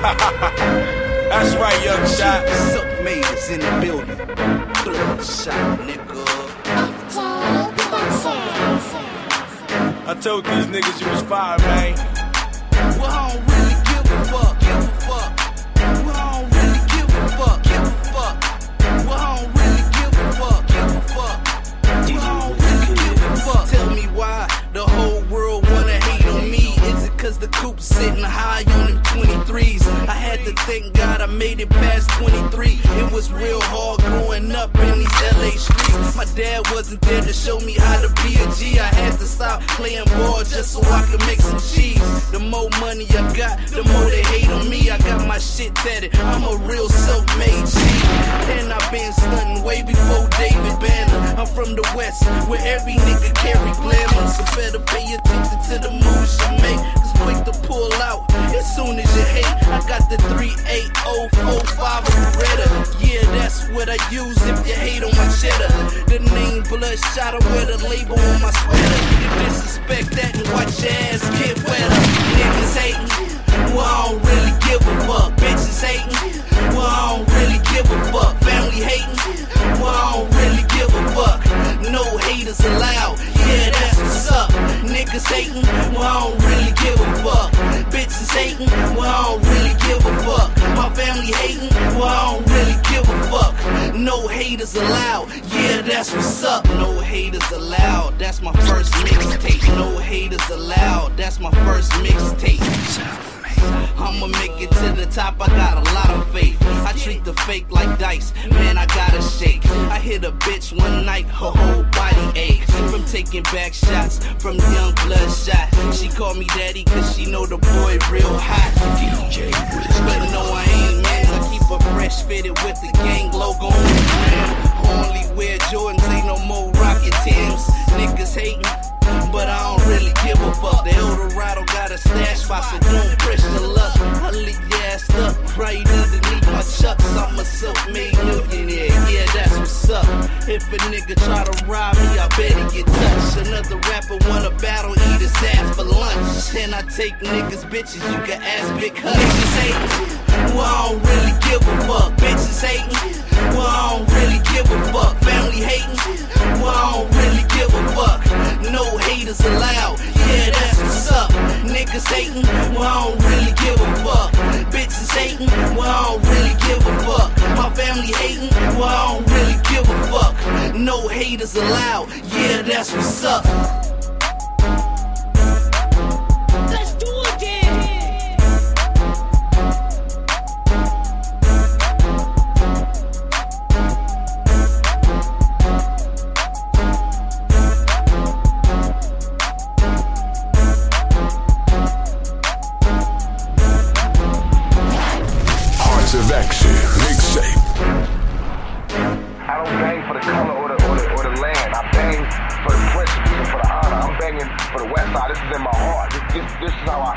That's right, young shot. Silk made is in the building. Bloodshot, nigga. I told these niggas you was fire, man. Well, to thank God I made it past 23. It was real hard growing up in these LA streets. My dad wasn't there to show me how to be a G. I had to stop playing ball just so I could make some cheese. The more money I got, the more they hate on me. I got my shit tatted. I'm a real self-made G. And I've been stunting way before David Banner. I'm from the West, where every nigga carry glamour. So better pay attention to the moves you make. Cause quick to pull out as soon as you hate. I got the 38045 Beretta. Yeah, that's what I use if you hate on my cheddar. The name Bloodshot, I wear the label on my sweater. You disrespect that and watch your ass get wetter. Niggas hating, well, I don't really give a fuck. Bitches hating, well, I don't really give a fuck. Family hating, well, I don't really give a fuck. No haters allowed, Niggas hating, well, I don't really give a fuck. Bitches hating, well, I don't really give a fuck. My family hating, well, I don't really give a fuck. No haters allowed, yeah, that's what's up. No haters allowed, that's my first mixtape. No haters allowed, that's my first mixtape. I'ma make it to the top, I got a lot of faith. I treat the fake like dice, man, I gotta shake. I hit a bitch one night, her whole body aches. Taking back shots from young bloodshot. She called me daddy cause she know the boy real hot. DJ But no, I ain't man, I keep a fresh fitted with the gang logo on the. Only wear Jordans, ain't no more rocket Tims. Niggas hating. But I don't really give a fuck. The Eldorado got a stash spot, so don't press your luck. I leave your ass up right underneath my chucks. I'm a self-made millionaire. Yeah, that's what's up. If a nigga try to rob me, I bet he get. Another rapper wanna battle, eat his ass for lunch. And I take niggas, bitches, you can ask Big Hutch. Niggas hating, well, I don't really give a fuck. Bitches hating, well, I don't really give a fuck. Family hating, well, I don't really give a fuck. No haters allowed, yeah, that's what's up. Niggas hating, well, I don't really give a fuck. Bitches hating, well, I don't really give a fuck. My family hating, No haters allowed, yeah, that's what's up. Let's do it again. Hearts of Action Mixtape. This is how I